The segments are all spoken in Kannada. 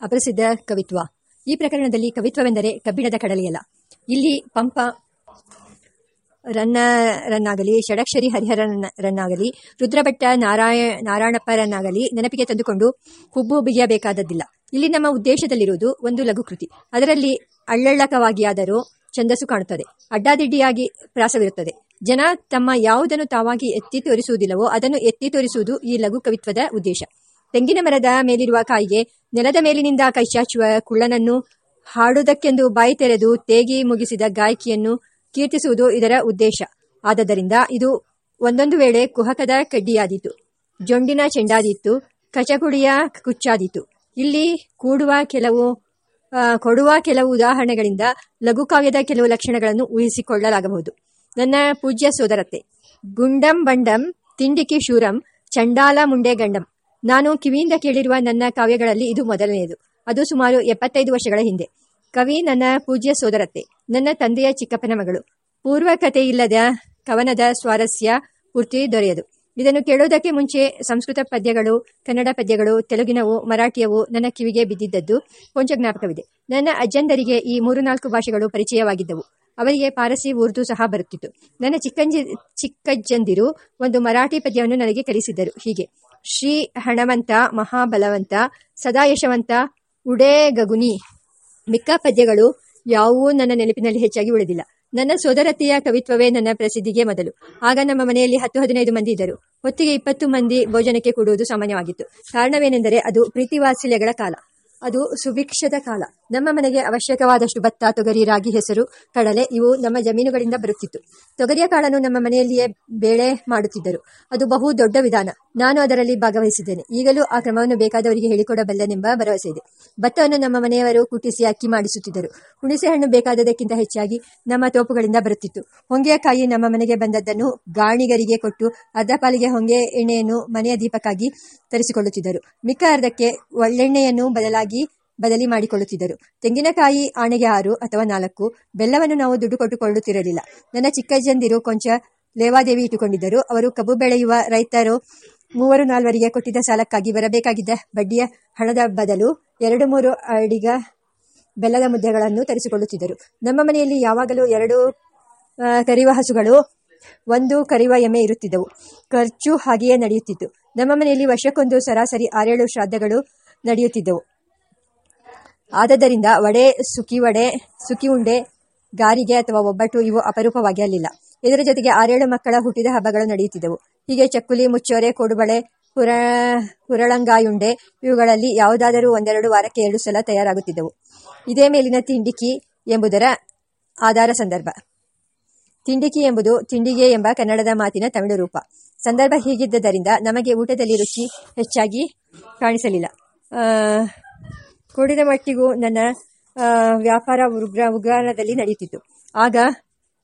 ಅಪ್ರಸಿದ್ಧ ಕವಿತ್ವ. ಈ ಪ್ರಕರಣದಲ್ಲಿ ಕವಿತ್ವವೆಂದರೆ ಕಬ್ಬಿಣದ ಕಡಲೆಯಲ್ಲ. ಇಲ್ಲಿ ಪಂಪ ರನ್ನರನ್ನಾಗಲಿ ಷಡಕ್ಷರಿ ಹರಿಹರರನ್ನಾಗಲಿ ರುದ್ರಭಟ್ಟ ನಾರಾಯ ನಾರಾಯಣಪ್ಪರನ್ನಾಗಲಿ ನೆನಪಿಗೆ ತಂದುಕೊಂಡು ಹುಬ್ಬು ಬಿಗಿಯಬೇಕಾದದ್ದಿಲ್ಲ. ಇಲ್ಲಿ ನಮ್ಮ ಉದ್ದೇಶದಲ್ಲಿರುವುದು ಒಂದು ಲಘು ಕೃತಿ. ಅದರಲ್ಲಿ ಅಳ್ಳಳ್ಳಕವಾಗಿಯಾದರೂ ಛಂದಸ್ಸು ಕಾಣುತ್ತದೆ. ಅಡ್ಡಾದಿಡ್ಡಿಯಾಗಿ ಪ್ರಾಸವಿರುತ್ತದೆ. ಜನ ತಮ್ಮ ಯಾವುದನ್ನು ತಾವಾಗಿ ಎತ್ತಿ ತೋರಿಸುವುದಿಲ್ಲವೋ ಅದನ್ನು ಎತ್ತಿ ತೋರಿಸುವುದು ಈ ಲಘು ಕವಿತ್ವದ ಉದ್ದೇಶ. ತೆಂಗಿನ ಮರದ ಮೇಲಿರುವ ಕಾಯಿಗೆ ನೆಲದ ಮೇಲಿನಿಂದ ಕೈಚಾಚುವ ಕುಳ್ಳನನ್ನು ಹಾಡುವುದಕ್ಕೆಂದು ಬಾಯಿ ತೆರೆದು ತೇಗಿ ಮುಗಿಸಿದ ಗಾಯಕಿಯನ್ನು ಕೀರ್ತಿಸುವುದು ಇದರ ಉದ್ದೇಶ. ಆದ್ದರಿಂದ ಇದು ಒಂದೊಂದು ವೇಳೆ ಕುಹಕದ ಕಡ್ಡಿಯಾದೀತು. ಜೊಂಡಿನ ಚೆಂಡಾದಿತ್ತು ಕಚಗುಡಿಯ ಕುಚ್ಚಾದೀತು. ಇಲ್ಲಿ ಕೂಡುವ ಕೆಲವು ಕೊಡುವ ಕೆಲವು ಉದಾಹರಣೆಗಳಿಂದ ಲಘುಕಾವ್ಯದ ಕೆಲವು ಲಕ್ಷಣಗಳನ್ನು ಊಹಿಸಿಕೊಳ್ಳಲಾಗಬಹುದು. ನನ್ನ ಪೂಜ್ಯ ಸೋದರತೆ ಗುಂಡಂ ಬಂಡಂ, ತಿಂಡಿಕಿ ಶೂರಂ, ಚಂಡಾಲ ಮುಂಡೆ ಗಂಡಂ. ನಾನು ಕಿವಿಯಿಂದ ಕೇಳಿರುವ ನನ್ನ ಕಾವ್ಯಗಳಲ್ಲಿ ಇದು ಮೊದಲನೆಯದು. ಅದು ಸುಮಾರು ಎಪ್ಪತ್ತೈದು ವರ್ಷಗಳ ಹಿಂದೆ. ಕವಿ ನನ್ನ ಪೂಜ್ಯ ಸೋದರತೆ ನನ್ನ ತಂದೆಯ ಚಿಕ್ಕಪ್ಪನ ಮಗಳು. ಪೂರ್ವ ಕಥೆಯಿಲ್ಲದ ಕವನದ ಸ್ವಾರಸ್ಯ ಪೂರ್ತಿ ದೊರೆಯದು. ಇದನ್ನು ಕೇಳೋದಕ್ಕೆ ಮುಂಚೆ ಸಂಸ್ಕೃತ ಪದ್ಯಗಳು, ಕನ್ನಡ ಪದ್ಯಗಳು, ತೆಲುಗಿನವು, ಮರಾಠಿಯವು ನನ್ನ ಕಿವಿಗೆ ಬಿದ್ದಿದ್ದದ್ದು ಕೊಂಚ ಜ್ಞಾಪಕವಿದೆ. ನನ್ನ ಅಜ್ಜಂದರಿಗೆ ಈ ಮೂರು ನಾಲ್ಕು ಭಾಷೆಗಳು ಪರಿಚಯವಾಗಿದ್ದವು. ಅವರಿಗೆ ಪಾರಸಿ ಉರ್ದು ಸಹ ಬರುತ್ತಿತ್ತು. ನನ್ನ ಚಿಕ್ಕಂಜಿ, ಚಿಕ್ಕಜ್ಜಂದಿರು ಒಂದು ಮರಾಠಿ ಪದ್ಯವನ್ನು ನನಗೆ ಕಲಿಸಿದ್ದರು. ಹೀಗೆ. ಶ್ರೀ ಹಣವಂತ, ಮಹಾಬಲವಂತ, ಸದಾ ಯಶವಂತ, ಉಡೇ ಗಗುನಿ. ಮಿಕ್ಕ ಪದ್ಯಗಳು ಯಾವುವೂ ನನ್ನ ನೆನಪಿನಲ್ಲಿ ಹೆಚ್ಚಾಗಿ ಉಳಿದಿಲ್ಲ. ನನ್ನ ಸೋದರತೆಯ ಕವಿತ್ವವೇ ನನ್ನ ಪ್ರಸಿದ್ಧಿಗೆ ಮೊದಲು. ಆಗ ನಮ್ಮ ಮನೆಯಲ್ಲಿ ಹತ್ತು ಹದಿನೈದು ಮಂದಿ ಇದ್ದರು. ಹೊತ್ತಿಗೆ ಇಪ್ಪತ್ತು ಮಂದಿ ಭೋಜನಕ್ಕೆ ಕೂಡುವುದು ಸಾಮಾನ್ಯವಾಗಿತ್ತು. ಕಾರಣವೇನೆಂದರೆ ಅದು ಪ್ರೀತಿ ವಾತ್ಸಲ್ಯಗಳ ಕಾಲ. ಅದು ಸುಭಿಕ್ಷದ ಕಾಲ. ನಮ್ಮ ಮನೆಗೆ ಅವಶ್ಯಕವಾದಷ್ಟು ಭತ್ತ, ತೊಗರಿ, ರಾಗಿ, ಹೆಸರು, ಕಡಲೆ ಇವು ನಮ್ಮ ಜಮೀನುಗಳಿಂದ ಬರುತ್ತಿತ್ತು. ತೊಗರಿಯ ಕಾಳನ್ನು ನಮ್ಮ ಮನೆಯಲ್ಲಿಯೇ ಬೇಳೆ ಮಾಡುತ್ತಿದ್ದರು. ಅದು ಬಹು ದೊಡ್ಡ ವಿಧಾನ. ನಾನು ಅದರಲ್ಲಿ ಭಾಗವಹಿಸಿದ್ದೇನೆ. ಈಗಲೂ ಆ ಕ್ರಮವನ್ನು ಬೇಕಾದವರಿಗೆ ಹೇಳಿಕೊಡಬಲ್ಲನೆಂಬ ಭರವಸೆ ಇದೆ. ಭತ್ತವನ್ನು ನಮ್ಮ ಮನೆಯವರು ಕುಟ್ಟಿಸಿ ಅಕ್ಕಿ ಮಾಡಿಸುತ್ತಿದ್ದರು. ಹುಣಸೆ ಹಣ್ಣು ಬೇಕಾದದಕ್ಕಿಂತ ಹೆಚ್ಚಾಗಿ ನಮ್ಮ ತೋಪುಗಳಿಂದ ಬರುತ್ತಿತ್ತು. ಹೊಂಗೆಯ ಕಾಯಿ ನಮ್ಮ ಮನೆಗೆ ಬಂದದ್ದನ್ನು ಗಾಣಿಗರಿಗೆ ಕೊಟ್ಟು ಅರ್ಧ ಪಾಲಿಗೆ ಹೊಂಗೆ ಎಣ್ಣೆಯನ್ನು ಮನೆಯ ದೀಪಕ್ಕಾಗಿ ತರಿಸಿಕೊಳ್ಳುತ್ತಿದ್ದರು. ಮಿಕ್ಕ ಅರ್ಧಕ್ಕೆ ಒಳ್ಳೆಣ್ಣೆಯನ್ನು ಬದಲಾಗಿ ಬದಲಿ ಮಾಡಿಕೊಳ್ಳುತ್ತಿದ್ದರು. ತೆಂಗಿನಕಾಯಿ ಆಣೆಗೆ ಆರು ಅಥವಾ ನಾಲ್ಕು, ಬೆಲ್ಲವನ್ನು ನಾವು ದುಡ್ಡು ಕೊಟ್ಟುಕೊಳ್ಳುತ್ತಿರಲಿಲ್ಲ. ನನ್ನ ಚಿಕ್ಕಜ್ಜಂದಿರು ಕೊಂಚ ಲೇವಾದೇವಿ ಇಟ್ಟುಕೊಂಡಿದ್ದರು. ಅವರು ಕಬ್ಬು ಬೆಳೆಯುವ ರೈತರು ಮೂವರು ನಾಲ್ವರಿಗೆ ಕೊಟ್ಟಿದ್ದ ಸಾಲಕ್ಕಾಗಿ ಬರಬೇಕಾಗಿದ್ದ ಬಡ್ಡಿಯ ಹಣದ ಬದಲು ಎರಡು ಮೂರು ಅಡಿಗ ಬೆಲ್ಲದ ಮುದ್ದೆಗಳನ್ನು ತರಿಸಿಕೊಳ್ಳುತ್ತಿದ್ದರು. ನಮ್ಮ ಮನೆಯಲ್ಲಿ ಯಾವಾಗಲೂ ಎರಡು ಕರಿವ ಹಸುಗಳು, ಒಂದು ಕರಿವ ಎಮ್ಮೆ ಇರುತ್ತಿದ್ದವು. ಖರ್ಚು ಹಾಗೆಯೇ ನಡೆಯುತ್ತಿತ್ತು. ನಮ್ಮ ಮನೆಯಲ್ಲಿ ವರ್ಷಕ್ಕೊಂದು ಸರಾಸರಿ ಆರೇಳು ಶ್ರಾದ್ದಗಳು ನಡೆಯುತ್ತಿದ್ದವು. ಆದದರಿಂದ ವಡೆ ಸುಖಿ ವಡೆ ಸುಖಿ ಉಂಡೆ, ಗಾರಿಗೆ ಅಥವಾ ಒಬ್ಬಟ್ಟು ಇವು ಅಪರೂಪವಾಗಿ ಅಲ್ಲಿಲ್ಲ. ಇದರ ಜೊತೆಗೆ ಆರೇಳು ಮಕ್ಕಳ ಹುಟ್ಟಿದ ಹಬ್ಬಗಳು ನಡೆಯುತ್ತಿದ್ದವು. ಹೀಗೆ ಚಕ್ಕುಲಿ, ಮುಚ್ಚೋರೆ, ಕೊಡುಬಳೆ, ಹುರ, ಹುರಳಂಗಾಯುಂಡೆ ಇವುಗಳಲ್ಲಿ ಯಾವುದಾದರೂ ಒಂದೆರಡು ವಾರಕ್ಕೆ ಎರಡು ಸಲ ತಯಾರಾಗುತ್ತಿದ್ದವು. ಇದೇ ಮೇಲಿನ ತಿಂಡಿಕಿ ಎಂಬುದರ ಆಧಾರ ಸಂದರ್ಭ. ತಿಂಡಿಕಿ ಎಂಬುದು ತಿಂಡಿಗೆ ಎಂಬ ಕನ್ನಡದ ಮಾತಿನ ತಮಿಳು ರೂಪ. ಸಂದರ್ಭ ಹೀಗಿದ್ದರಿಂದ ನಮಗೆ ಊಟದಲ್ಲಿ ರುಚಿ ಹೆಚ್ಚಾಗಿ ಕಾಣಿಸಲಿಲ್ಲ. ಕೂಡಿದ ಮಟ್ಟಿಗೂ ನನ್ನ ವ್ಯಾಪಾರ ಉಗ್ರ, ಉಗ್ರಾಣದಲ್ಲಿ ನಡೆಯುತ್ತಿತ್ತು. ಆಗ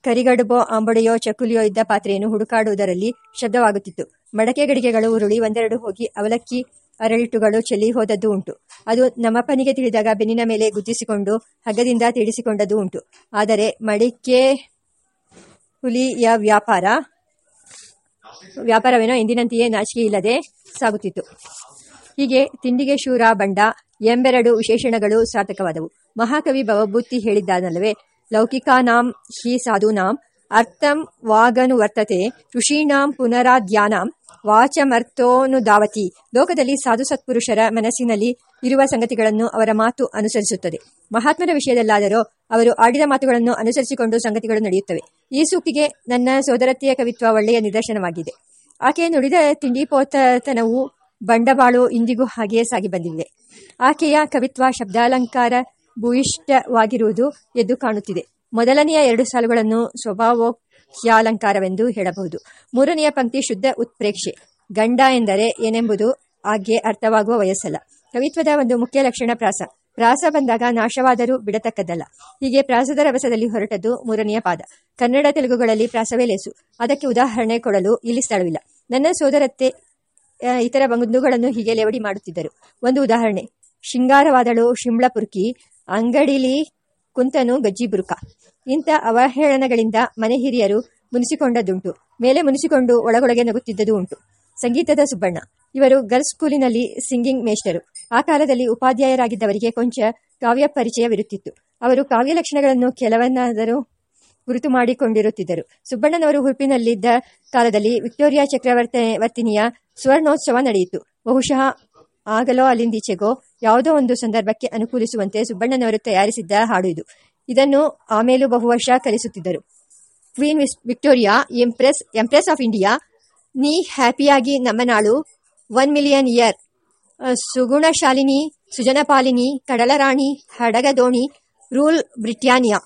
ಕರಿಗಡುಬೋ ಅಂಬಡೆಯೋ ಚಕುಲಿಯೋ ಇದ್ದ ಪಾತ್ರೆಯನ್ನು ಹುಡುಕಾಡುವುದರಲ್ಲಿ ಶಬ್ದವಾಗುತ್ತಿತ್ತು. ಮಡಕೆ ಗಡಿಗೆಗಳು ಉರುಳಿ ಒಂದೆರಡು ಹೋಗಿ ಅವಲಕ್ಕಿ ಅರಳಿಟ್ಟುಗಳು ಚೆಲ್ಲಿ ಹೋದದ್ದು ಉಂಟು. ಅದು ನಮ್ಮಪ್ಪನಿಗೆ ತಿಳಿದಾಗ ಬೆನ್ನಿನ ಮೇಲೆ ಗುದ್ದಿಸಿಕೊಂಡು ಹಗ್ಗದಿಂದ ತಿಳಿಸಿಕೊಂಡದ್ದು ಉಂಟು. ಆದರೆ ಮಡಿಕೆ ಹುಲಿಯ ವ್ಯಾಪಾರ, ವ್ಯಾಪಾರವೇನೋ ಎಂದಿನಂತೆಯೇ ನಾಚಿಕೆ ಇಲ್ಲದೆ ಸಾಗುತ್ತಿತ್ತು. ಹೀಗೆ ತಿಂಡಿಗೆ ಶೂರ, ಬಂಡ ಎಂಬೆರಡು ವಿಶೇಷಣಗಳು ಸಾರ್ಥಕವಾದವು. ಮಹಾಕವಿ ಭವಭೂತಿ ಹೇಳಿದ್ದಾನಲ್ಲವೇ? ಲೌಕಿಕಾನಾಂ ಶ್ರೀ ಸಾಧೂನಾಂ ಅರ್ಥಂ ವಾಗನುವರ್ತತೆ ಋಷೀಣಾಂ ಪುನರಾಧ್ಯಾನಾಂ ವಾಚಮರ್ಥೋನುಧಾವತಿ ಲೋಕದಲ್ಲಿ ಸಾಧು ಸತ್ಪುರುಷರ ಮನಸ್ಸಿನಲ್ಲಿ ಇರುವ ಸಂಗತಿಗಳನ್ನು ಅವರ ಮಾತು ಅನುಸರಿಸುತ್ತದೆ. ಮಹಾತ್ಮರ ವಿಷಯದಲ್ಲಾದರೂ ಅವರು ಆಡಿದ ಮಾತುಗಳನ್ನು ಅನುಸರಿಸಿಕೊಂಡು ಸಂಗತಿಗಳು ನಡೆಯುತ್ತವೆ. ಈ ಸೂಕ್ತಿಗೆ ನನ್ನ ಸೋದರತೆಯ ಕವಿತ್ವ ಒಳ್ಳೆಯ ನಿದರ್ಶನವಾಗಿದೆ. ಆಕೆ ನುಡಿದ ತಿಂಡಿಪೋತತನವು ಬಂಡವಾಳು ಇಂದಿಗೂ ಹಾಗೆಯೇ ಸಾಗಿ ಬಂದಿದೆ ಆಕೆಯ ಕವಿತ್ವ, ಶಬ್ದಾಲಂಕಾರ ಭೂಯಿಷ್ಠವಾಗಿರುವುದು ಎದ್ದು ಕಾಣುತ್ತಿದೆ. ಮೊದಲನೆಯ ಎರಡು ಸಾಲುಗಳನ್ನು ಸ್ವಭಾವೋಕ್ತ್ಯಾಲಂಕಾರವೆಂದು ಹೇಳಬಹುದು. ಮೂರನೆಯ ಪಂಕ್ತಿ ಶುದ್ಧ ಉತ್ಪ್ರೇಕ್ಷೆ. ಗಂಡ ಎಂದರೆ ಏನೆಂಬುದು ಆಗ್ಗೆ ಅರ್ಥವಾಗುವ ವಯಸ್ಸಲ್ಲ. ಕವಿತ್ವದ ಒಂದು ಮುಖ್ಯ ಲಕ್ಷಣ ಪ್ರಾಸ. ಪ್ರಾಸ ಬಂದಾಗ ನಾಶವಾದರೂ ಬಿಡತಕ್ಕದ್ದಲ್ಲ. ಹೀಗೆ ಪ್ರಾಸದ ರಭಸದಲ್ಲಿ ಹೊರಟದ್ದು ಮೂರನೆಯ ಪಾದ. ಕನ್ನಡ ತೆಲುಗುಗಳಲ್ಲಿ ಪ್ರಾಸವೇ ಲೇಸು. ಅದಕ್ಕೆ ಉದಾಹರಣೆ ಕೊಡಲು ಇಲ್ಲಿ ಸ್ಥಳವಿಲ್ಲ. ನನ್ನ ಸೋದರತ್ತೆ ಇತರ ಬಂಧುಗಳನ್ನು ಹೀಗೆ ಲೇವಡಿ ಮಾಡುತ್ತಿದ್ದರು. ಒಂದು ಉದಾಹರಣೆ. ಶೃಂಗಾರವಾದಳು ಶಿಂಬ್ಳಪುರ್ಕಿ, ಅಂಗಡಿಲಿ ಕುಂತನು ಗಜ್ಜಿ ಬುರುಕ ಇಂಥ ಅವಹೇಳನಗಳಿಂದ ಮನೆ ಹಿರಿಯರು ಮುನಿಸಿಕೊಂಡದ್ದುಂಟು ಮೇಲೆ ಮುನಿಸಿಕೊಂಡು ಒಳಗೊಳಗೆ ನಗುತ್ತಿದ್ದುದು ಉಂಟು. ಸಂಗೀತದ ಸುಬ್ಬಣ್ಣ. ಇವರು ಗರ್ಲ್ಸ್ ಸ್ಕೂಲಿನಲ್ಲಿ ಸಿಂಗಿಂಗ್ ಮೇಷ್ಟರು. ಆ ಕಾಲದಲ್ಲಿ ಉಪಾಧ್ಯಾಯರಾಗಿದ್ದವರಿಗೆ ಕೊಂಚ ಕಾವ್ಯ ಪರಿಚಯವಿರುತ್ತಿತ್ತು. ಅವರು ಕಾವ್ಯ ಲಕ್ಷಣಗಳನ್ನು ಕೆಲವನ್ನಾದರೂ ಗುರುತು ಮಾಡಿಕೊಂಡಿರುತ್ತಿದ್ದರು. ಸುಬ್ಬಣ್ಣನವರು ಹುರುಪಿನಲ್ಲಿದ್ದ ಕಾಲದಲ್ಲಿ ವಿಕ್ಟೋರಿಯಾ ಚಕ್ರವರ್ತಿ ಸ್ವರ್ಣೋತ್ಸವ ನಡೆಯಿತು. ಬಹುಶಃ ಆಗಲೋ ಅಲ್ಲಿಂದೀಚೆಗೋ ಯಾವುದೋ ಒಂದು ಸಂದರ್ಭಕ್ಕೆ ಅನುಕೂಲಿಸುವಂತೆ ಸುಬ್ಬಣ್ಣನವರು ತಯಾರಿಸಿದ್ದ ಹಾಡು ಇದು. ಇದನ್ನು ಆಮೇಲೂ ಬಹುವರ್ಷ ಕಲಿಸುತ್ತಿದ್ದರು. Queen Victoria, Empress Empress of India, ನೀ ಹ್ಯಾಪಿಯಾಗಿ ನಮ್ಮ ನಾಳು ಒನ್ ಮಿಲಿಯನ್ ಇಯರ್ ಸುಗುಣಶಾಲಿನಿ, ಸುಜನಪಾಲಿನಿ, ಕಡಲರಾಣಿ, ಹಡಗದೋಣಿ, ರೂಲ್ ಬ್ರಿಟ್ಯಾನಿಯಾ.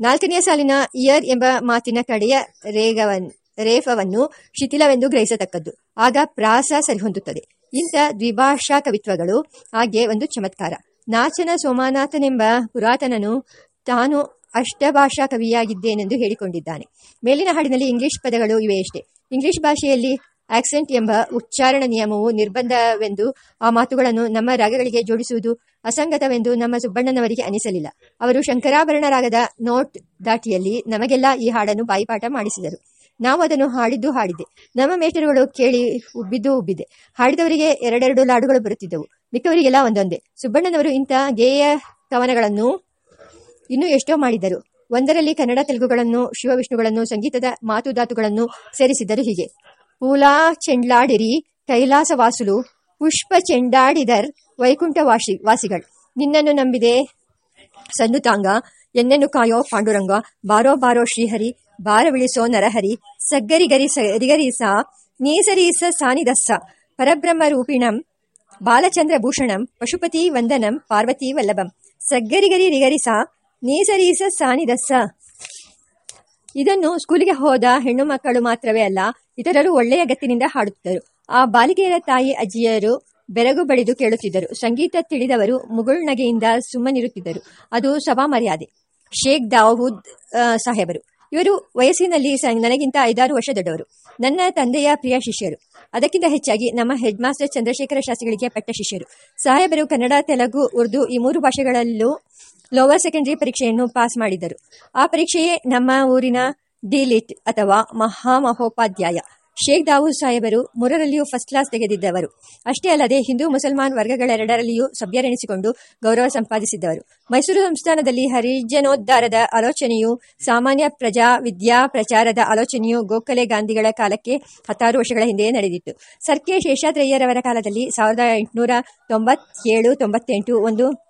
ನಾಲ್ಕನೆಯ ಸಾಲಿನ ಇಯರ್ ಎಂಬ ಮಾತಿನ ಕಡೆಯ ರೇಗವನ್, ರೇಫವನ್ನು ಶಿಥಿಲವೆಂದು ಗ್ರಹಿಸತಕ್ಕದ್ದು. ಆಗ ಪ್ರಾಸ ಸರಿಹೊಂದುತ್ತದೆ. ಇಂಥ ದ್ವಿಭಾಷಾ ಕವಿತ್ವಗಳು ಹಾಗೆ ಒಂದು ಚಮತ್ಕಾರ. ನಾಚನ ಸೋಮನಾಥನೆಂಬ ಪುರಾತನನು ತಾನು ಅಷ್ಟಭಾಷಾ ಕವಿಯಾಗಿದ್ದೇನೆಂದು ಹೇಳಿಕೊಂಡಿದ್ದಾನೆ. ಮೇಲಿನ ಹಾಡಿನಲ್ಲಿ ಇಂಗ್ಲಿಷ್ ಪದಗಳು ಇವೆಯಷ್ಟೇ ಇಂಗ್ಲಿಷ್ ಭಾಷೆಯಲ್ಲಿ ಆಕ್ಸೆಂಟ್ ಎಂಬ ಉಚ್ಚಾರಣ ನಿಯಮವು ನಿರ್ಬಂಧವೆಂದು ಆ ಮಾತುಗಳನ್ನು ನಮ್ಮ ರಾಗಗಳಿಗೆ ಜೋಡಿಸುವುದು ಅಸಂಗತವೆಂದು ನಮ್ಮ ಸುಬ್ಬಣ್ಣನವರಿಗೆ ಅನಿಸಲಿಲ್ಲ. ಅವರು ಶಂಕರಾಭರಣ ರಾಗದ ನೋಟ್ ದಾಟಿಯಲ್ಲಿ ನಮಗೆಲ್ಲ ಈ ಹಾಡನ್ನು ಬಾಯಿಪಾಠ ಮಾಡಿಸಿದರು. ನಾವು ಅದನ್ನು ಹಾಡಿದ್ದು ಹಾಡಿದ್ದೆ. ನಮ್ಮ ಮೇಟರುಗಳು ಕೇಳಿ ಉಬ್ಬಿದ್ದು ಉಬ್ಬಿದೆ ಹಾಡಿದವರಿಗೆ ಎರಡೆರಡು ಲಾಡುಗಳು ಬರುತ್ತಿದ್ದವು. ಮಿಕ್ಕವರಿಗೆಲ್ಲ ಒಂದೊಂದೇ. ಸುಬ್ಬಣ್ಣನವರು ಇಂಥ ಗೇಯ ಕವನಗಳನ್ನು ಇನ್ನೂ ಎಷ್ಟೋ ಮಾಡಿದರು ಒಂದರಲ್ಲಿ ಕನ್ನಡ ತೆಲುಗುಗಳನ್ನು, ಶಿವವಿಷ್ಣುಗಳನ್ನು, ಸಂಗೀತದ ಮಾತುದಾತುಗಳನ್ನು ಸೇರಿಸಿದ್ದರು ಹೀಗೆ. ಪೂಲಾ ಚೆಂಡ್ಲಾಡಿರಿ ಕೈಲಾಸ ವಾಸುಲು ಪುಷ್ಪ ಚೆಂಡಾಡಿದರ್ ವೈಕುಂಠ ವಾಸಿ ವಾಸಿಗಳ್. ನಿನ್ನನ್ನು ನಂಬಿದೆ. ಸನ್ನುತಾಂಗ ಎನ್ನೆನ್ನು ಕಾಯೋ ಪಾಂಡುರಂಗ, ಬಾರೋ ಬಾರೋ ಶ್ರೀಹರಿ ಬಾರವಿಳಿಸೋ ನರಹರಿ ಸಗ್ಗರಿಗರಿ ಸರಿಗರಿಸ ನೀಸರೀಸ ಸಾನಿದಸ್ಸ, ಪರಬ್ರಹ್ಮ ರೂಪಿಣಂ, ಬಾಲಚಂದ್ರ ಭೂಷಣಂ, ಪಶುಪತಿ ವಂದನಂ, ಪಾರ್ವತಿ ವಲ್ಲಭಂ. ಸಗ್ಗರಿಗರಿ ರಿಗರಿಸ, ನೀಸರೀಸ ಸಾನಿದಸ್ಸ. ಇದನ್ನು ಸ್ಕೂಲಿಗೆ ಹೋದ ಹೆಣ್ಣು ಮಕ್ಕಳು ಮಾತ್ರವೇ ಅಲ್ಲ, ಇತರರು ಒಳ್ಳೆಯ ಗತ್ತಿನಿಂದ ಹಾಡುತ್ತಿದ್ದರು. ಆ ಬಾಲಿಕೆಯರ ತಾಯಿ ಅಜ್ಜಿಯರು ಬೆರಗು ಬಡಿದು ಕೇಳುತ್ತಿದ್ದರು. ಸಂಗೀತ ತಿಳಿದವರು ಮುಗುಳ್ನಗೆಯಿಂದ ಸುಮ್ಮನಿರುತ್ತಿದ್ದರು. ಅದು ಸಭಾ ಮರ್ಯಾದೆ. ಶೇಖ್ ದಾವೂದ್ ಸಾಹೇಬರು. ಇವರು ವಯಸ್ಸಿನಲ್ಲಿ ನನಗಿಂತ ಐದಾರು ವರ್ಷ ದೊಡ್ಡವರು. ನನ್ನ ತಂದೆಯ ಪ್ರಿಯ ಶಿಷ್ಯರು. ಅದಕ್ಕಿಂತ ಹೆಚ್ಚಾಗಿ ನಮ್ಮ ಹೆಡ್ ಮಾಸ್ಟರ್ ಚಂದ್ರಶೇಖರ ಶಾಸ್ತ್ರಿಗಳಿಗೆ ಪಟ್ಟ ಶಿಷ್ಯರು. ಸಾಹೇಬರು ಕನ್ನಡ, ತೆಲುಗು, ಉರ್ದು ಈ ಮೂರು ಭಾಷೆಗಳಲ್ಲೂ ಲೋವರ್ ಸೆಕೆಂಡರಿ ಪರೀಕ್ಷೆಯನ್ನು ಪಾಸ್ ಮಾಡಿದರು. ಆ ಪರೀಕ್ಷೆಯೇ ನಮ್ಮ ಊರಿನ ಡಿಲಿಟ್ ಅಥವಾ ಮಹಾಮಹೋಪಾಧ್ಯಾಯ ಶೇಖ್ ದಾವೂದ್ ಸಾಹೇಬರು ಮೂರರಲ್ಲಿಯೂ ಫಸ್ಟ್ ಕ್ಲಾಸ್ ತೆಗೆದಿದ್ದವರು. ಅಷ್ಟೇ ಅಲ್ಲದೆ ಹಿಂದೂ ಮುಸಲ್ಮಾನ್ ವರ್ಗಗಳೆರಡರಲ್ಲಿಯೂ ಸಭ್ಯರೆನಿಸಿಕೊಂಡು ಗೌರವ ಸಂಪಾದಿಸಿದ್ದವರು. ಮೈಸೂರು ಸಂಸ್ಥಾನದಲ್ಲಿ ಹರಿಜನೋದ್ಧಾರದ ಆಲೋಚನೆಯು, ಸಾಮಾನ್ಯ ಪ್ರಜಾ ವಿದ್ಯಾ ಪ್ರಚಾರದ ಆಲೋಚನೆಯು ಗೋಖಲೆ ಗಾಂಧಿಗಳ ಕಾಲಕ್ಕೆ ಹತ್ತಾರು ವರ್ಷಗಳ ಹಿಂದೆಯೇ ನಡೆದಿತ್ತು. ಸರ್ಕೆ ಶೇಷಾದ್ರಯ್ಯರವರ ಕಾಲದಲ್ಲಿ ಸಾವಿರದ ಎಂಟುನೂರ ತೊಂಬತ್ತೇಳು ತೊಂಬತ್ತೆಂಟು ಒಂದು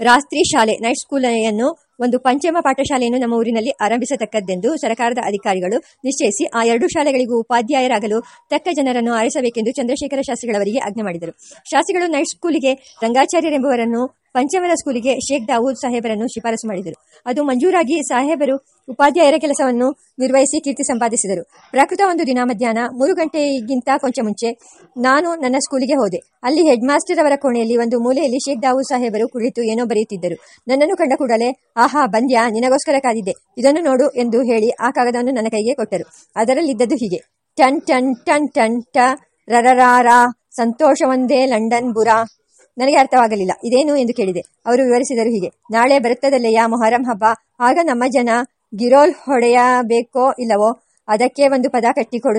ರಾತ್ರಿ ಶಾಲೆ ನೈಟ್ ಸ್ಕೂಲನ್ನು ಒಂದು ಪಂಚಮ ಪಾಠಶಾಲೆಯನ್ನು ನಮ್ಮ ಊರಿನಲ್ಲಿ ಆರಂಭಿಸತಕ್ಕದ್ದೆಂದು ಸರ್ಕಾರದ ಅಧಿಕಾರಿಗಳು ನಿಶ್ಚಯಿಸಿ ಆ ಎರಡು ಶಾಲೆಗಳಿಗೂ ಉಪಾಧ್ಯಾಯರಾಗಲು ತಕ್ಕ ಜನರನ್ನು ಆರಿಸಬೇಕೆಂದು ಚಂದ್ರಶೇಖರ ಶಾಸ್ತ್ರಿಗಳವರಿಗೆ ಆಜ್ಞೆ ಮಾಡಿದರು. ಶಾಸ್ತ್ರಿಗಳು ನೈಟ್ ಸ್ಕೂಲಿಗೆ ರಂಗಾಚಾರ್ಯರೆಂಬುವರನ್ನು ಪಂಚಮರ ಸ್ಕೂಲಿಗೆ ಶೇಖ್ ದಾವೂದ್ ಸಾಹೇಬರನ್ನು ಶಿಫಾರಸು ಮಾಡಿದರು. ಅದು ಮಂಜೂರಾಗಿ ಸಾಹೇಬರು ಉಪಾಧ್ಯಾಯರ ಕೆಲಸವನ್ನು ನಿರ್ವಹಿಸಿ ಕೀರ್ತಿ ಸಂಪಾದಿಸಿದರು. ಪ್ರಾಕೃತ ಒಂದು ದಿನ ಮಧ್ಯಾಹ್ನ ಮೂರು ಗಂಟೆಗಿಂತ ಕೊಂಚ ಮುಂಚೆ ನಾನು ನನ್ನ ಸ್ಕೂಲಿಗೆ ಹೋದೆ. ಅಲ್ಲಿ ಹೆಡ್ ಮಾಸ್ಟರ್ ಅವರ ಕೋಣೆಯಲ್ಲಿ ಒಂದು ಮೂಲೆಯಲ್ಲಿ ಶೇಖ್ ದಾವೂದ್ ಸಾಹೇಬರು ಕುಳಿತು ಏನೋ ಬರೆಯುತ್ತಿದ್ದರು. ನನ್ನನ್ನು ಕಂಡ ಕೂಡಲೇ ಆಹಾ, ಬಂದ್ಯಾ? ನಿನಗೋಸ್ಕರ ಕಾದಿದ್ದೆ. ಇದನ್ನು ನೋಡು ಎಂದು ಹೇಳಿ ಆ ಕಾಗದವನ್ನು ನನ್ನ ಕೈಗೆ ಕೊಟ್ಟರು. ಅದರಲ್ಲಿದ್ದದ್ದು ಹೀಗೆ. ಟನ್ ಟನ್ ಟನ್ ಟನ್, ಟ ರರರಾರಾ ಸಂತೋಷವೊಂದೇ ಲಂಡನ್ ಬುರಾ. ನನಗೆ ಅರ್ಥವಾಗಲಿಲ್ಲ. ಇದೇನು ಎಂದು ಕೇಳಿದೆ. ಅವರು ವಿವರಿಸಿದರು ಹೀಗೆ. ನಾಳೆ ಬರುತ್ತದಲ್ಲೆಯ ಮೊಹರಂ ಹಬ್ಬ? ಆಗ ನಮ್ಮ ಜನ ಗಿರೋಲ್ ಹೊಡೆಯಬೇಕೋ ಇಲ್ಲವೋ? ಅದಕ್ಕೆ ಒಂದು ಪದ ಕಟ್ಟಿಕೊಡು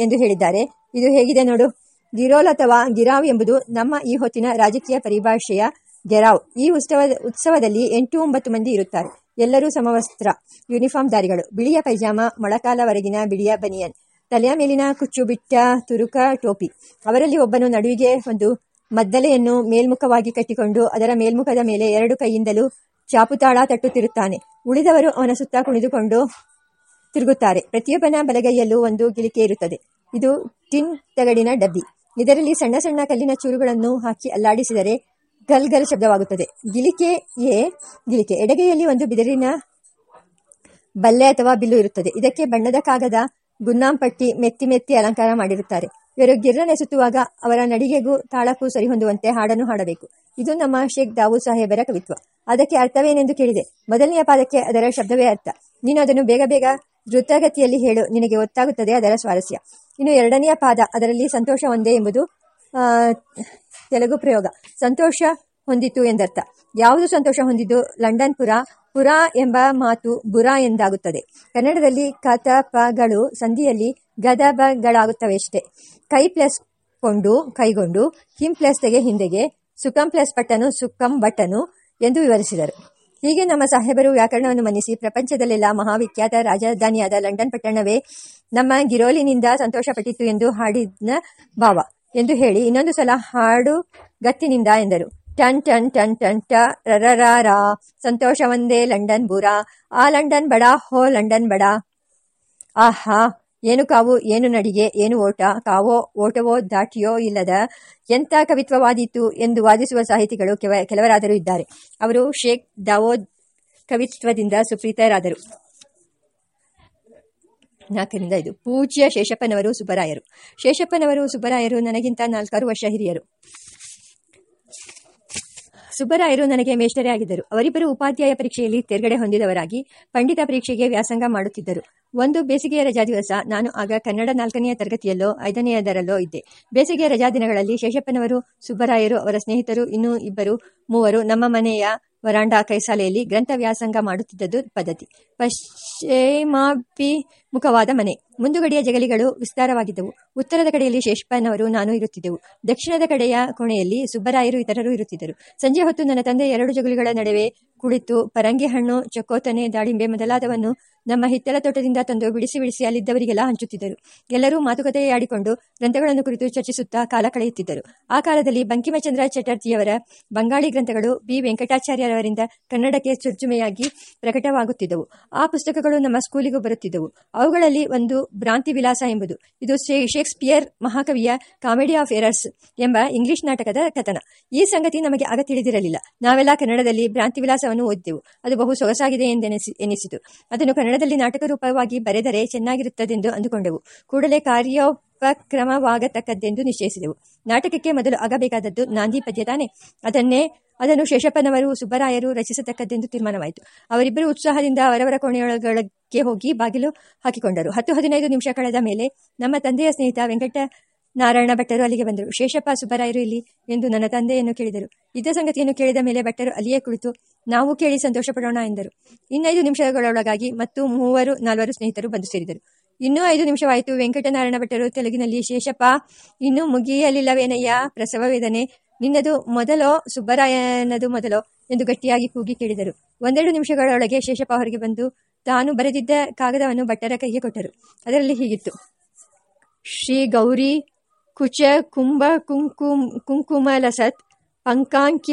ಎಂದು ಹೇಳಿದ್ದಾರೆ. ಇದು ಹೇಗಿದೆ ನೋಡು. ಗಿರೋಲ್ ಅಥವಾ ಗಿರಾವ್ ಎಂಬುದು ನಮ್ಮ ಈ ಹೊತ್ತಿನ ರಾಜಕೀಯ ಪರಿಭಾಷೆಯ ಗೆರಾವ್ ಈ ಉತ್ಸವ, ಉತ್ಸವದಲ್ಲಿ ಎಂಟು ಒಂಬತ್ತು ಮಂದಿ ಇರುತ್ತಾರೆ. ಎಲ್ಲರೂ ಸಮವಸ್ತ್ರ, ಯೂನಿಫಾರ್ಮ್ ದಾರಿಗಳು ಬಿಳಿಯ ಪೈಜಾಮ, ಮೊಳಕಾಲವರೆಗಿನ ಬಿಳಿಯ ಬನಿಯನ್. ತಲೆಯ ಮೇಲಿನ ಕುಚ್ಚು ಬಿಟ್ಟ ತುರುಕ ಟೋಪಿ. ಅವರಲ್ಲಿ ಒಬ್ಬನು ನಡುವಿಗೆ ಒಂದು ಮದ್ದಲೆಯನ್ನು ಮೇಲ್ಮುಖವಾಗಿ ಕಟ್ಟಿಕೊಂಡು ಅದರ ಮೇಲ್ಮುಖದ ಮೇಲೆ ಎರಡು ಕೈಯಿಂದಲೂ ಚಾಪುತಾಳ ತಟ್ಟುತ್ತಿರುತ್ತಾನೆ. ಉಳಿದವರು ಅವನ ಸುತ್ತ ಕುಣಿದುಕೊಂಡು ತಿರುಗುತ್ತಾರೆ. ಪ್ರತಿಯೊಬ್ಬನ ಬಲಗೈಯಲ್ಲೂ ಒಂದು ಗಿಳಿಕೆ ಇರುತ್ತದೆ. ಇದು ಟಿನ್ ತಗಡಿನ ಡಬ್ಬಿ. ಇದರಲ್ಲಿ ಸಣ್ಣ ಸಣ್ಣ ಕಲ್ಲಿನ ಚೂರುಗಳನ್ನು ಹಾಕಿ ಅಲ್ಲಾಡಿಸಿದರೆ ಗಲ್ ಶಬ್ದವಾಗುತ್ತದೆ. ಗಿಲಿಕೆ ಎ ಗಿಳಿಕೆ ಎಡಗೈಯಲ್ಲಿ ಒಂದು ಬಿದಿರಿನ ಬಲ್ಲೆ ಅಥವಾ ಬಿಲ್ಲು ಇರುತ್ತದೆ. ಇದಕ್ಕೆ ಬಣ್ಣದ ಕಾಗದ, ಗುನ್ನಾಂಪಟ್ಟಿ, ಮೆತ್ತಿ ಮೆತ್ತಿ ಅಲಂಕಾರ ಮಾಡಿರುತ್ತಾರೆ. ಇವರು ಗಿರ್ರನೆ ಸುತ್ತುವಾಗ ಅವರ ನಡಿಗೆಗೂ ತಾಳಕ್ಕೂ ಸರಿಹೊಂದುವಂತೆ ಹಾಡನ್ನು ಹಾಡಬೇಕು. ಇದು ನಮ್ಮ ಶೇಖ್ ದಾವೂದ್ ಸಾಹೇಬರ ಕವಿತ್ವ. ಅದಕ್ಕೆ ಅರ್ಥವೇನೆಂದು ಕೇಳಿದೆ. ಮೊದಲನೆಯ ಪಾದಕ್ಕೆ ಅದರ ಶಬ್ದವೇ ಅರ್ಥ. ನೀನು ಅದನ್ನು ಬೇಗ ಬೇಗ ದ್ರುತಗತಿಯಲ್ಲಿ ಹೇಳು. ನಿನಗೆ ಗೊತ್ತಾಗುತ್ತದೆ ಅದರ ಸ್ವಾರಸ್ಯ. ಇನ್ನು ಎರಡನೆಯ ಪಾದ ಅದರಲ್ಲಿ ಸಂತೋಷ ಒಂದೇ ಎಂಬುದು ತೆಲುಗು ಪ್ರಯೋಗ. ಸಂತೋಷ ಹೊಂದಿತು ಎಂದರ್ಥ. ಯಾವುದು ಸಂತೋಷ ಹೊಂದಿದ್ದು? ಲಂಡನ್ ಪುರ ಪುರ ಎಂಬ ಮಾತು ಬುರ ಎಂದಾಗುತ್ತದೆ. ಕನ್ನಡದಲ್ಲಿ ಕತಪಗಳು ಸಂಧಿಯಲ್ಲಿ ಗದಬಗಳಾಗುತ್ತವೆಷ್ಟೇ. ಕೈ ಪ್ಲಸ್ ಕೊಂಡು, ಕೈಗೊಂಡು ಹಿಂ ಪ್ಲಸ್ ತೆಗೆ ಹಿಂದೆಗೆ, ಸುಕಂ ಪ್ಲಸ್ ಪಟ್ಟನು ಸುಖಂ ಬಟ್ಟನು ಎಂದು ವಿವರಿಸಿದರು. ಹೀಗೆ ನಮ್ಮ ಸಾಹೇಬರು ವ್ಯಾಕರಣವನ್ನು ಮನ್ನಿಸಿ ಪ್ರಪಂಚದಲ್ಲೆಲ್ಲ ಮಹಾವಿಖ್ಯಾತ ರಾಜಧಾನಿಯಾದ ಲಂಡನ್ ಪಟ್ಟಣವೇ ನಮ್ಮ ಗಿರೋಲಿನಿಂದ ಸಂತೋಷಪಟ್ಟಿತು ಎಂದು ಹಾಡಿದ ಭಾವ. ಎಂದು ಹೇಳಿ ಇನ್ನೊಂದು ಸಲ ಹಾಡು ಗತ್ತಿನಿಂದ ಎಂದರು. ಟನ್ ಟನ್ ಟನ್ ಟನ್, ಟ ರರರ ಸಂತೋಷವಂದೇ ಲಂಡನ್ ಬೂರ. ಆ ಲಂಡನ್ ಬಡ, ಹೋ, ಲಂಡನ್ ಬಡ. ಆಹಾ, ಏನು ಕಾವು, ಏನು ನಡಿಗೆ, ಏನು ಓಟ. ಕಾವೋ, ಓಟವೋ, ದಾಟಿಯೋ ಇಲ್ಲದ ಎಂಥ ಕವಿತ್ವವಾದೀತು ಎಂದು ವಾದಿಸುವ ಸಾಹಿತಿಗಳು ಕೆಲವರಾದರೂ ಇದ್ದಾರೆ. ಅವರು ಶೇಖ್ ದಾವೋದ್ ಕವಿತ್ವದಿಂದ ಸುಪ್ರೀತರಾದರು. ನಾಲ್ಕರಿಂದ ಇದು ಪೂಜ್ಯ ಶೇಷಪ್ಪನವರು ಸುಬ್ಬರಾಯರು. ಶೇಷಪ್ಪನವರು ಸುಬ್ಬರಾಯರು ನನಗಿಂತ ನಾಲ್ಕಾರು ವರ್ಷ ಹಿರಿಯರು. ಸುಬ್ಬರಾಯರು ನನಗೆ ಮೇಷ್ಟರೇ ಆಗಿದ್ದರು. ಅವರಿಬ್ಬರು ಉಪಾಧ್ಯಾಯ ಪರೀಕ್ಷೆಯಲ್ಲಿ ತೇರ್ಗಡೆ ಹೊಂದಿದವರಾಗಿ ಪಂಡಿತ ಪರೀಕ್ಷೆಗೆ ವ್ಯಾಸಂಗ ಮಾಡುತ್ತಿದ್ದರು. ಒಂದು ಬೇಸಿಗೆಯ ರಜಾ ದಿವಸ ನಾನು ಆಗ ಕನ್ನಡ ನಾಲ್ಕನೆಯ ತರಗತಿಯಲ್ಲೋ, ಐದನೆಯದರಲ್ಲೋ ಇದ್ದೆ. ಬೇಸಿಗೆಯ ರಜಾ ದಿನಗಳಲ್ಲಿ ಶೇಷಪ್ಪನವರು, ಸುಬ್ಬರಾಯರು ಅವರ ಸ್ನೇಹಿತರು, ಇನ್ನೂ ಇಬ್ಬರು, ಮೂವರು ನಮ್ಮ ಮನೆಯ ವರಾಂಡಾ ಕೈಸಾಲೆಯಲ್ಲಿ ಗ್ರಂಥ ವ್ಯಾಸಂಗ ಮಾಡುತ್ತಿದ್ದದ್ದು ಪದ್ಧತಿ. ಪಶ್ಚಿಮಾಭಿಮುಖವಾದ ಮನೆ. ಮುಂದುಗಡೆಯ ಜಗಲಿಗಳು ವಿಸ್ತಾರವಾಗಿದ್ದವು. ಉತ್ತರದ ಕಡೆಯಲ್ಲಿ ಶೇಷಪ್ಪನವರು ನಾನು ಇರುತ್ತಿದ್ದೆವು. ದಕ್ಷಿಣದ ಕಡೆಯ ಕೋಣೆಯಲ್ಲಿ ಸುಬ್ಬರಾಯರು ಇತರರು ಇರುತ್ತಿದ್ದರು. ಸಂಜೆ ಹೊತ್ತು ನನ್ನ ತಂದೆ ಎರಡು ಜಗಲಿಗಳ ನಡುವೆ ಕುಳಿತು ಪರಂಗಿ ಹಣ್ಣು ಚಕೋತನೆ ದಾಳಿಂಬೆ ಮೊದಲಾದವನ್ನು ನಮ್ಮ ಹಿತ್ತಲ ತೋಟದಿಂದ ತಂದು ಬಿಡಿಸಿ ಬಿಡಿಸಿ ಅಲ್ಲಿದ್ದವರಿಗೆಲ್ಲ ಹಂಚುತ್ತಿದ್ದರು. ಎಲ್ಲರೂ ಮಾತುಕತೆಯಾಡಿಕೊಂಡು ಗ್ರಂಥಗಳನ್ನು ಕುರಿತು ಚರ್ಚಿಸುತ್ತಾ ಕಾಲ ಕಳೆಯುತ್ತಿದ್ದರು. ಆ ಕಾಲದಲ್ಲಿ ಬಂಕಿಮಚಂದ್ರ ಚಟರ್ಜಿಯವರ ಬಂಗಾಳಿ ಗ್ರಂಥಗಳು ಬಿ. ವೆಂಕಟಾಚಾರ್ಯರವರಿಂದ ಕನ್ನಡಕ್ಕೆ ಚುರ್ಚುಮೆಯಾಗಿ ಪ್ರಕಟವಾಗುತ್ತಿದ್ದವು. ಆ ಪುಸ್ತಕಗಳು ನಮ್ಮ ಸ್ಕೂಲಿಗೂ ಬರುತ್ತಿದ್ದವು. ಅವುಗಳಲ್ಲಿ ಒಂದು ಭ್ರಾಂತಿ ವಿಲಾಸ ಎಂಬುದು. ಇದು ಶೇಕ್ಸ್ಪಿಯರ್ ಮಹಾಕವಿಯ ಕಾಮಿಡಿ ಆಫ್ ಎರರ್ಸ್ ಎಂಬ ಇಂಗ್ಲಿಷ್ ನಾಟಕದ ಕಥನ. ಈ ಸಂಗತಿ ನಮಗೆ ಆಗ ತಿಳಿದಿರಲಿಲ್ಲ. ನಾವೆಲ್ಲ ಕನ್ನಡದಲ್ಲಿ ಭ್ರಾಂತಿ ವಿಲಾಸವನ್ನು ಓದಿದೆವು ಅದು ಬಹು ಸೊಗಸಾಗಿದೆ ಎಂದೆನಿಸಿ, ಎನಿಸಿತು. ಅದನ್ನು ಕನ್ನಡದಲ್ಲಿ ನಾಟಕ ರೂಪವಾಗಿ ಬರೆದರೆ ಚೆನ್ನಾಗಿರುತ್ತದೆಂದು ಅಂದುಕೊಂಡೆವು. ಕೂಡಲೇ ಕಾರ್ಯೋಪಕ್ರಮವಾಗತಕ್ಕದ್ದೆಂದು ನಿಶ್ಚಯಿಸಿದೆವು. ನಾಟಕಕ್ಕೆ ಮೊದಲು ಆಗಬೇಕಾದದ್ದು ನಾಂದಿ ಪದ್ಯ ತಾನೆ. ಅದನ್ನೇ, ಅದನ್ನು ಶೇಷಪ್ಪನವರು, ಸುಬ್ಬರಾಯರು ರಚಿಸತಕ್ಕದ್ದೆಂದು ತೀರ್ಮಾನವಾಯಿತು. ಅವರಿಬ್ಬರು ಉತ್ಸಾಹದಿಂದ ಅವರವರ ಕೋಣೆಯೊಳಗೆ ಹೋಗಿ ಬಾಗಿಲು ಹಾಕಿಕೊಂಡರು. ಹತ್ತು ಹದಿನೈದು ನಿಮಿಷ ಕಳೆದ ಮೇಲೆ ನಮ್ಮ ತಂದೆಯ ಸ್ನೇಹಿತ ವೆಂಕಟ ನಾರಾಯಣ ಭಟ್ಟರು ಅಲ್ಲಿಗೆ ಬಂದರು. ಶೇಷಪ್ಪ, ಸುಬ್ಬರಾಯರು ಇಲ್ಲಿ ಎಂದು ನನ್ನ ತಂದೆಯನ್ನು ಕೇಳಿದರು. ಇದ್ದ ಸಂಗತಿಯನ್ನು ಕೇಳಿದ ಮೇಲೆ ಭಟ್ಟರು ಅಲ್ಲಿಯೇ ಕುಳಿತು ನಾವು ಕೇಳಿ ಸಂತೋಷ ಪಡೋಣ ಎಂದರು. ಇನ್ನೈದು ನಿಮಿಷಗಳೊಳಗಾಗಿ ಮತ್ತು ಮೂವರು, ನಾಲ್ವರು ಸ್ನೇಹಿತರು ಬಂದು ಸೇರಿದರು. ಇನ್ನೂ ಐದು ನಿಮಿಷವಾಯಿತು. ವೆಂಕಟನಾರಾಯಣ ಭಟ್ಟರು ತೆಲುಗಿನಲ್ಲಿ, ಶೇಷಪ್ಪ, ಇನ್ನೂ ಮುಗಿಯಲಿಲ್ಲವೇನಯ್ಯ? ಪ್ರಸವ ವೇದನೆ. ನಿನ್ನದು ಮೊದಲೋ, ಸುಬ್ಬರಾಯನದು ಮೊದಲೋ? ಎಂದು ಗಟ್ಟಿಯಾಗಿ ಕೂಗಿ ಕೇಳಿದರು. ಒಂದೆರಡು ನಿಮಿಷಗಳೊಳಗೆ ಶೇಷಪ್ಪ ಹೊರಗೆ ಬಂದು ತಾನು ಬರೆದಿದ್ದ ಕಾಗದವನ್ನು ಭಟ್ಟರ ಕೈಗೆ ಕೊಟ್ಟರು. ಅದರಲ್ಲಿ ಹೀಗಿತ್ತು. ಶ್ರೀ ಗೌರಿ ಕುಚ ಕುಂಭ ಕುಂಕುಮ ಕುಂಕುಮಲಸತ್ ಪಂಕಾಂಕಿ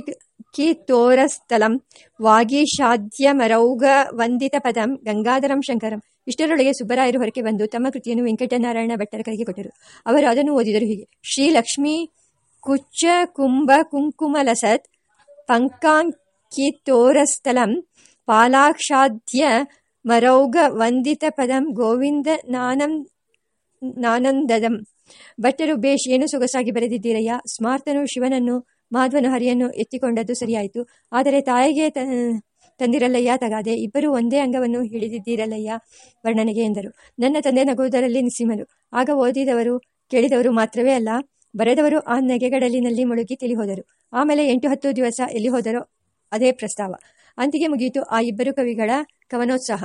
ಕಿ ತೋರಸ್ಥಲಂ ವಾಗೀಶಾದ್ಯಮರೌಗ ವಂದಿತ ಪದಂ ಗಂಗಾಧರಂ ಶಂಕರಂ. ಇಷ್ಟರೊಳಗೆ ಸುಬ್ಬರಾಯರು ಹೊರಕೆ ಬಂದು ತಮ್ಮ ಕೃತಿಯನ್ನು ವೆಂಕಟನಾರಾಯಣ ಭಟ್ಟರ ಕೈಗೆ ಕೊಟ್ಟರು. ಅವರು ಅದನ್ನು ಓದಿದರು ಹೀಗೆ. ಶ್ರೀ ಲಕ್ಷ್ಮೀ ಕುಚ್ಚ ಕುಂಭ ಕುಂಕುಮಲಸತ್ ಪಂಕಾಂಕಿ ತೋರಸ್ಥಲಂ ಪಾಲಾಕ್ಷಾದ್ಯ ಮರೌಗ ವಂದಿತ ಪದಂ ಗೋವಿಂದ ನಾನಂ ನಾನಂದದಂ. ಭಟ್ಟರು ಬೇಷ್ ಏನು ಸೊಗಸಾಗಿ ಬರೆದಿದ್ದೀರಯ್ಯ? ಸ್ಮಾರ್ತನು ಶಿವನನ್ನು ಮಾಧ್ವನು ಹರಿಯನ್ನು ಎತ್ತಿಕೊಂಡದ್ದು ಸರಿಯಾಯಿತು. ಆದರೆ ತಾಯಿಗೆ ತಂದಿರಲ್ಲಯ್ಯ, ತಗಾದೆ ಇಬ್ಬರು ಒಂದೇ ಅಂಗವನ್ನು ಹಿಡಿದಿದ್ದೀರಲ್ಲಯ್ಯ ವರ್ಣನೆಗೆ ಎಂದರು. ನನ್ನ ತಂದೆ ನಗುವುದರಲ್ಲಿ ನಿಸಿಮರು ಆಗ ಓದಿದವರು, ಕೇಳಿದವರು ಮಾತ್ರವೇ ಅಲ್ಲ, ಬರೆದವರು ಆ ನೆಗೆಗಡಲಿನಲ್ಲಿ ಮುಳುಗಿ ತಿಳಿಹೋದರು. ಆಮೇಲೆ ಎಂಟು ಹತ್ತು ದಿವಸ ಎಲ್ಲಿ ಹೋದರೋ ಅದೇ ಪ್ರಸ್ತಾವ. ಅಂತಿಗೆ ಮುಗಿಯಿತು ಆ ಇಬ್ಬರು ಕವಿಗಳ ಕವನೋತ್ಸಾಹ.